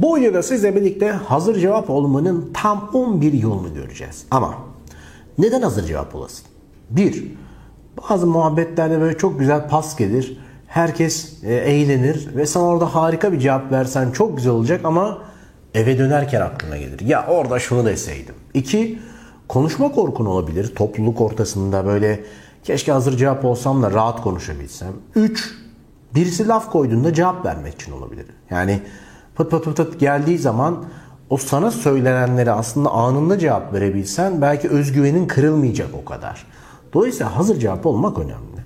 Bu videoda sizle birlikte hazır cevap olmanın tam 11 yolunu göreceğiz. Ama neden hazır cevap olasın? 1. Bazı muhabbetlerde böyle çok güzel pas gelir. Herkes e, eğlenir ve sen orada harika bir cevap versen çok güzel olacak ama eve dönerken aklına gelir. Ya orada şunu deseydim. 2. Konuşma korkun olabilir. Topluluk ortasında böyle keşke hazır cevap olsam da rahat konuşabilsem. 3. Birisi laf koyduğunda cevap vermek için olabilir. Yani pıt pıt pıt pıt geldiği zaman o sana söylenenlere aslında anında cevap verebilsen belki özgüvenin kırılmayacak o kadar. Dolayısıyla hazır cevap olmak önemli.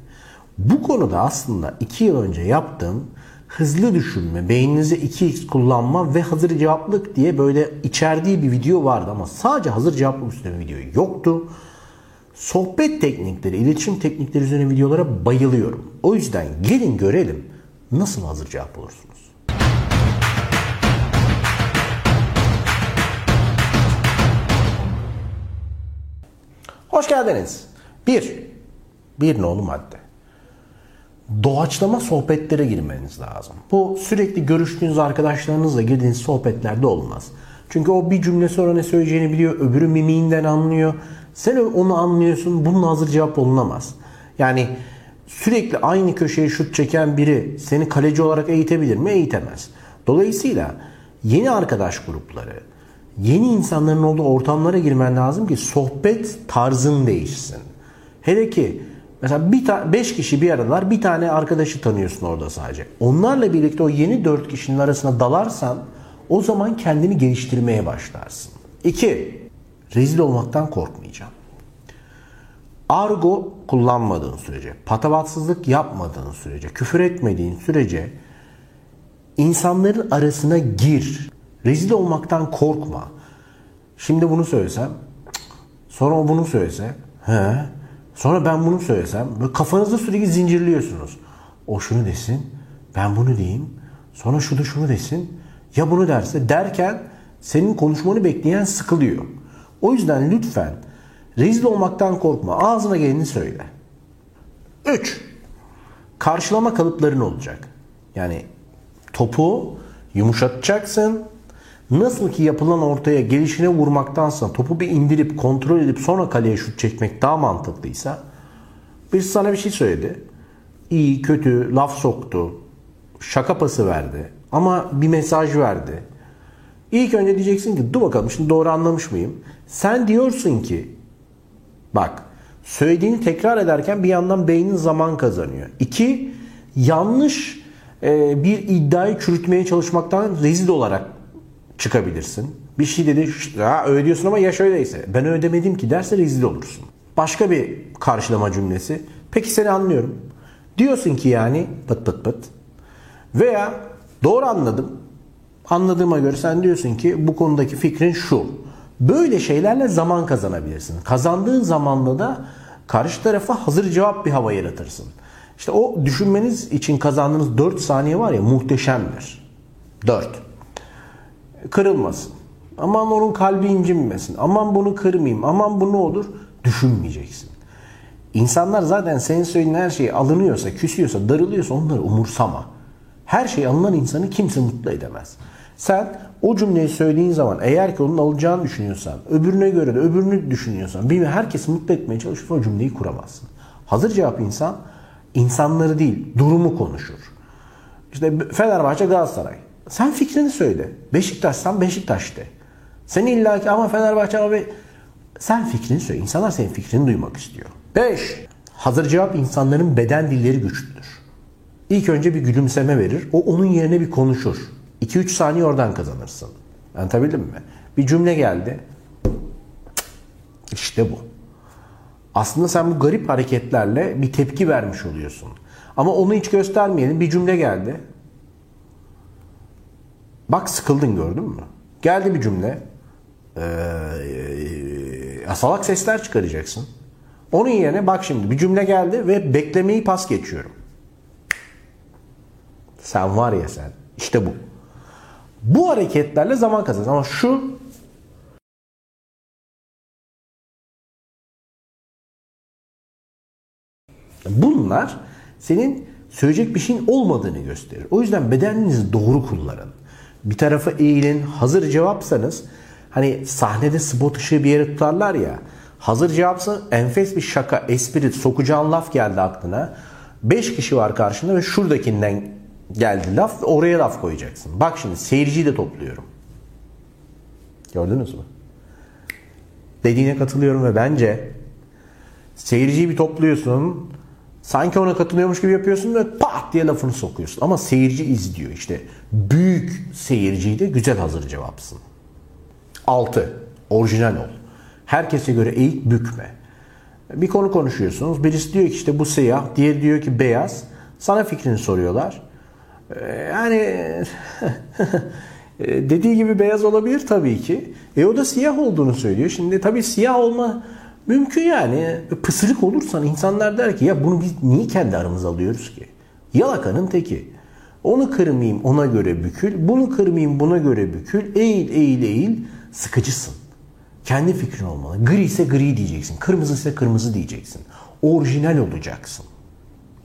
Bu konuda aslında 2 yıl önce yaptığım hızlı düşünme, beyninizi 2x kullanma ve hazır cevaplık diye böyle içerdiği bir video vardı ama sadece hazır cevaplık üstüne video yoktu. Sohbet teknikleri, iletişim teknikleri üzerine videolara bayılıyorum. O yüzden gelin görelim nasıl hazır cevap olursunuz. Hoş geldiniz. Bir, bir nolu madde. Doğaçlama sohbetlere girmeniz lazım. Bu sürekli görüştüğünüz arkadaşlarınızla girdiğiniz sohbetlerde olmaz. Çünkü o bir cümle sonra ne söyleyeceğini biliyor, öbürü mimiğinden anlıyor. Sen onu anlıyorsun, bunun hazır cevap olunamaz. Yani sürekli aynı köşeye şut çeken biri seni kaleci olarak eğitebilir mi? Eğitemez. Dolayısıyla yeni arkadaş grupları, yeni insanların olduğu ortamlara girmen lazım ki sohbet tarzın değişsin. Hele ki mesela bir ta- beş kişi bir aradalar bir tane arkadaşı tanıyorsun orada sadece. Onlarla birlikte o yeni dört kişinin arasına dalarsan o zaman kendini geliştirmeye başlarsın. İki, rezil olmaktan korkmayacağım. Argo kullanmadığın sürece, patavatsızlık yapmadığın sürece, küfür etmediğin sürece insanların arasına gir. Rezil olmaktan korkma. Şimdi bunu söylesem, sonra o bunu söylese, he, sonra ben bunu söylesem, böyle kafanızda sürekli zincirliyorsunuz. O şunu desin, ben bunu diyeyim, sonra şu da şunu desin, ya bunu derse derken senin konuşmanı bekleyen sıkılıyor. O yüzden lütfen rezil olmaktan korkma. Ağzına geleni söyle. 3. Karşılama kalıpların olacak. Yani topu yumuşatacaksın. Nasıl ki yapılan ortaya gelişine vurmaktansa topu bir indirip kontrol edip sonra kaleye şut çekmek daha mantıklıysa bir sana bir şey söyledi. İyi, kötü, laf soktu. Şaka pası verdi. Ama bir mesaj verdi. İlk önce diyeceksin ki dur bakalım şimdi doğru anlamış mıyım? Sen diyorsun ki bak söylediğini tekrar ederken bir yandan beynin zaman kazanıyor. İki yanlış bir iddiayı çürütmeye çalışmaktan rezil olarak çıkabilirsin. Bir şey dedi ha öyle diyorsun ama ya şöyleyse ben öyle demedim ki derse rezil olursun. Başka bir karşılama cümlesi. Peki seni anlıyorum. Diyorsun ki yani pıt pıt pıt. Veya doğru anladım. Anladığıma göre sen diyorsun ki bu konudaki fikrin şu. Böyle şeylerle zaman kazanabilirsin. Kazandığın zamanla da karşı tarafa hazır cevap bir hava yaratırsın. İşte o düşünmeniz için kazandığınız 4 saniye var ya muhteşemdir. 4. Kırılmasın. Aman onun kalbi incinmesin. Aman bunu kırmayayım. Aman bu ne olur? Düşünmeyeceksin. İnsanlar zaten senin söylediğin her şeyi alınıyorsa, küsüyorsa, darılıyorsa onları umursama. Her şey alınan insanı kimse mutlu edemez. Sen o cümleyi söylediğin zaman eğer ki onun alacağını düşünüyorsan, öbürüne göre de öbürünü düşünüyorsan, bir herkesi mutlu etmeye çalışırsan o cümleyi kuramazsın. Hazır cevap insan, insanları değil, durumu konuşur. İşte Fenerbahçe Galatasaray. Sen fikrini söyle. Beşiktaşsan Beşiktaş de. Sen illa ki ama Fenerbahçe abi sen fikrini söyle. İnsanlar senin fikrini duymak istiyor. 5. Hazır cevap insanların beden dilleri güçlüdür. İlk önce bir gülümseme verir. O onun yerine bir konuşur. 2-3 saniye oradan kazanırsın. Anlatabildim mi? Bir cümle geldi. İşte bu. Aslında sen bu garip hareketlerle bir tepki vermiş oluyorsun. Ama onu hiç göstermeyelim. Bir cümle geldi. Bak sıkıldın gördün mü? Geldi bir cümle. Ee, salak sesler çıkaracaksın. Onun yerine bak şimdi bir cümle geldi ve beklemeyi pas geçiyorum. Sen var ya sen. İşte bu. Bu hareketlerle zaman kazanırsın. Ama şu bunlar senin söyleyecek bir şeyin olmadığını gösterir. O yüzden bedeninizi doğru kullanın. Bir tarafa eğilin. Hazır cevapsanız hani sahnede spot ışığı bir yere tutarlar ya. Hazır cevapsa enfes bir şaka, espri, sokacağın laf geldi aklına. 5 kişi var karşında ve şuradakinden geldi laf ve oraya laf koyacaksın. Bak şimdi seyirciyi de topluyorum. Gördünüz mü? Dediğine katılıyorum ve bence seyirciyi bir topluyorsun. Sanki ona katılıyormuş gibi yapıyorsun ve pat diye lafını sokuyorsun. Ama seyirci izliyor işte. Büyük seyirciyi de güzel hazır cevapsın. 6. Orijinal ol. Herkese göre eğik bükme. Bir konu konuşuyorsunuz. Birisi diyor ki işte bu siyah, diğeri diyor ki beyaz. Sana fikrini soruyorlar. Ee, yani e, dediği gibi beyaz olabilir tabii ki. E o da siyah olduğunu söylüyor. Şimdi tabii siyah olma mümkün yani. Pısırık olursan insanlar der ki ya bunu biz niye kendi aramıza alıyoruz ki? Yalakanın teki. Onu kırmayayım ona göre bükül. Bunu kırmayayım buna göre bükül. Eğil eğil eğil. Sıkıcısın. Kendi fikrin olmalı. Gri ise gri diyeceksin. Kırmızı ise kırmızı diyeceksin. Orijinal olacaksın.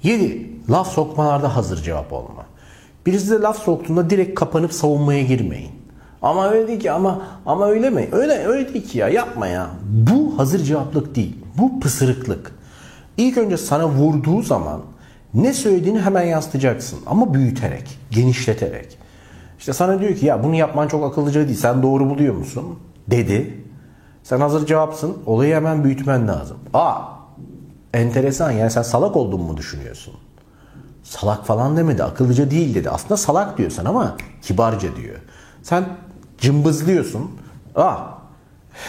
7. Laf sokmalarda hazır cevap olma. Birisi de laf soktuğunda direkt kapanıp savunmaya girmeyin. Ama öyle değil ki ama ama öyle mi? Öyle öyle değil ki ya yapma ya. Bu hazır cevaplık değil. Bu pısırıklık. İlk önce sana vurduğu zaman ne söylediğini hemen yansıtacaksın ama büyüterek, genişleterek. İşte sana diyor ki ya bunu yapman çok akıllıca değil. Sen doğru buluyor musun? Dedi. Sen hazır cevapsın. Olayı hemen büyütmen lazım. Aa enteresan yani sen salak olduğunu mu düşünüyorsun? Salak falan demedi. Akıllıca değil dedi. Aslında salak diyorsun ama kibarca diyor. Sen cımbızlıyorsun. Aa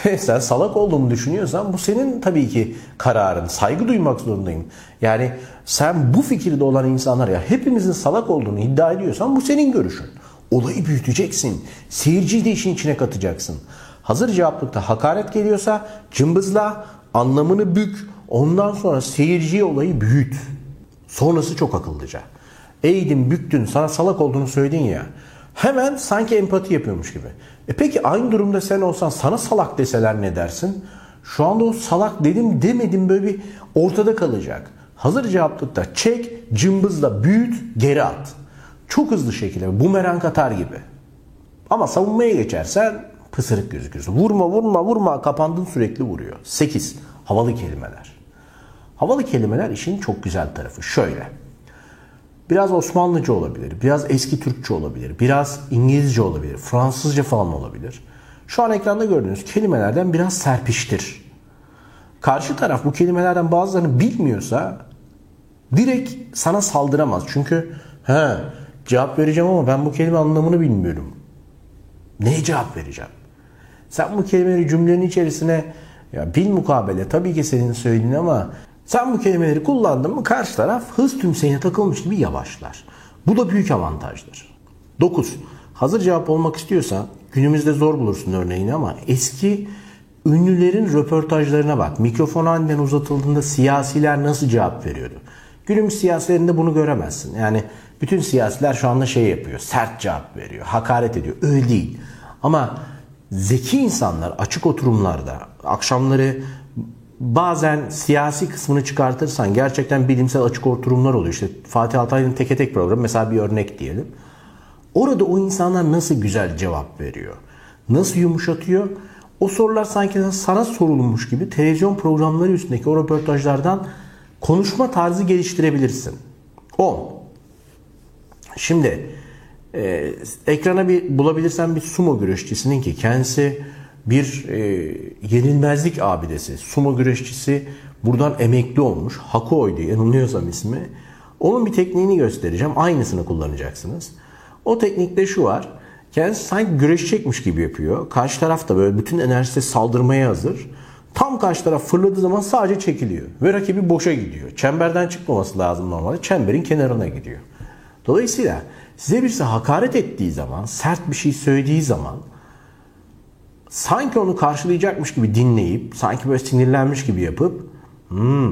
sen salak olduğunu düşünüyorsan bu senin tabii ki kararın. Saygı duymak zorundayım. Yani sen bu fikirde olan insanlar ya hepimizin salak olduğunu iddia ediyorsan bu senin görüşün. Olayı büyüteceksin. Seyirciyi de işin içine katacaksın. Hazır cevaplıkta hakaret geliyorsa cımbızla, anlamını bük, ondan sonra seyirciye olayı büyüt. Sonrası çok akıllıca. Eğdin, büktün, sana salak olduğunu söyledin ya. Hemen sanki empati yapıyormuş gibi. E peki aynı durumda sen olsan sana salak deseler ne dersin? Şu anda o salak dedim demedim böyle bir ortada kalacak. Hazır cevaplıkta çek, cımbızla büyüt, geri at. Çok hızlı şekilde bumerang atar gibi. Ama savunmaya geçersen pısırık gözüküyorsun. Vurma vurma vurma kapandın sürekli vuruyor. 8. Havalı kelimeler. Havalı kelimeler işin çok güzel tarafı. Şöyle. Biraz Osmanlıca olabilir, biraz eski Türkçe olabilir, biraz İngilizce olabilir, Fransızca falan olabilir. Şu an ekranda gördüğünüz kelimelerden biraz serpiştir. Karşı taraf bu kelimelerden bazılarını bilmiyorsa direkt sana saldıramaz. Çünkü he cevap vereceğim ama ben bu kelime anlamını bilmiyorum. Neye cevap vereceğim? Sen bu kelimeleri cümlenin içerisine ya bil mukabele tabii ki senin söylediğin ama sen bu kelimeleri kullandın mı karşı taraf hız tümseyine takılmış gibi yavaşlar. Bu da büyük avantajdır. 9. Hazır cevap olmak istiyorsan günümüzde zor bulursun örneğini ama eski ünlülerin röportajlarına bak. Mikrofon aniden uzatıldığında siyasiler nasıl cevap veriyordu? Günümüz siyasilerinde bunu göremezsin. Yani bütün siyasiler şu anda şey yapıyor. Sert cevap veriyor. Hakaret ediyor. Öyle değil. Ama zeki insanlar açık oturumlarda akşamları bazen siyasi kısmını çıkartırsan gerçekten bilimsel açık oturumlar oluyor. İşte Fatih Altaylı'nın teke tek programı mesela bir örnek diyelim. Orada o insanlar nasıl güzel cevap veriyor? Nasıl yumuşatıyor? O sorular sanki sana sorulmuş gibi televizyon programları üstündeki o röportajlardan konuşma tarzı geliştirebilirsin. 10. Şimdi e, ekrana bir bulabilirsen bir sumo güreşçisinin ki kendisi bir e, yenilmezlik abidesi. Sumo güreşçisi buradan emekli olmuş. Hakuo'ydu yanılmıyorsam ismi. Onun bir tekniğini göstereceğim. Aynısını kullanacaksınız. O teknikte şu var. Kendisi sanki güreşecekmiş gibi yapıyor. Karşı taraf da böyle bütün enerjisi saldırmaya hazır. Tam karşı taraf fırladığı zaman sadece çekiliyor. Ve rakibi boşa gidiyor. Çemberden çıkmaması lazım normalde. Çemberin kenarına gidiyor. Dolayısıyla size birisi hakaret ettiği zaman, sert bir şey söylediği zaman sanki onu karşılayacakmış gibi dinleyip, sanki böyle sinirlenmiş gibi yapıp hmm,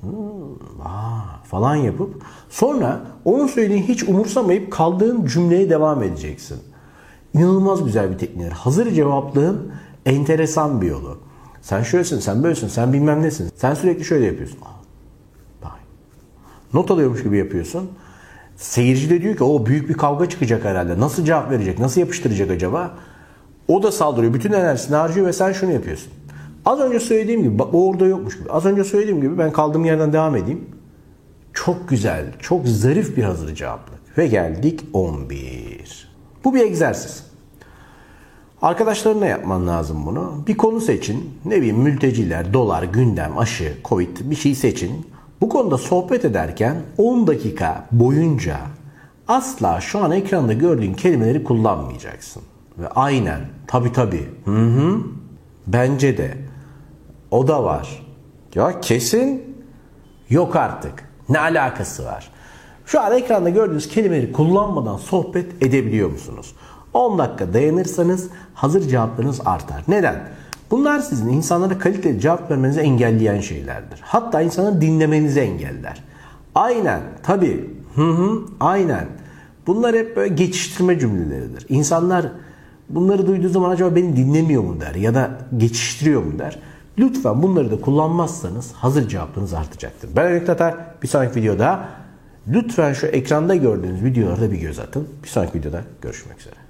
hmm aa, falan yapıp sonra onun söylediğini hiç umursamayıp kaldığın cümleye devam edeceksin. İnanılmaz güzel bir teknik. Hazır cevaplığın enteresan bir yolu. Sen şöylesin, sen böylesin, sen bilmem nesin. Sen sürekli şöyle yapıyorsun. Not alıyormuş gibi yapıyorsun. Seyirci de diyor ki o büyük bir kavga çıkacak herhalde. Nasıl cevap verecek? Nasıl yapıştıracak acaba? O da saldırıyor. Bütün enerjisini harcıyor ve sen şunu yapıyorsun. Az önce söylediğim gibi bak o orada yokmuş gibi. Az önce söylediğim gibi ben kaldığım yerden devam edeyim. Çok güzel, çok zarif bir hazır cevaplık. Ve geldik 11. Bu bir egzersiz. Arkadaşlarına yapman lazım bunu. Bir konu seçin. Ne bileyim mülteciler, dolar, gündem, aşı, covid bir şey seçin. Bu konuda sohbet ederken 10 dakika boyunca asla şu an ekranda gördüğün kelimeleri kullanmayacaksın. Ve aynen, tabi tabi, hı hı, bence de, o da var. Ya kesin, yok artık. Ne alakası var? Şu an ekranda gördüğünüz kelimeleri kullanmadan sohbet edebiliyor musunuz? 10 dakika dayanırsanız hazır cevaplarınız artar. Neden? Bunlar sizin insanlara kaliteli cevap vermenizi engelleyen şeylerdir. Hatta insanı dinlemenizi engeller. Aynen, tabii, hı hı, aynen. Bunlar hep böyle geçiştirme cümleleridir. İnsanlar bunları duyduğu zaman acaba beni dinlemiyor mu der ya da geçiştiriyor mu der. Lütfen bunları da kullanmazsanız hazır cevaplarınız artacaktır. Ben Örnek Tatar. Bir sonraki videoda lütfen şu ekranda gördüğünüz videolarda bir göz atın. Bir sonraki videoda görüşmek üzere.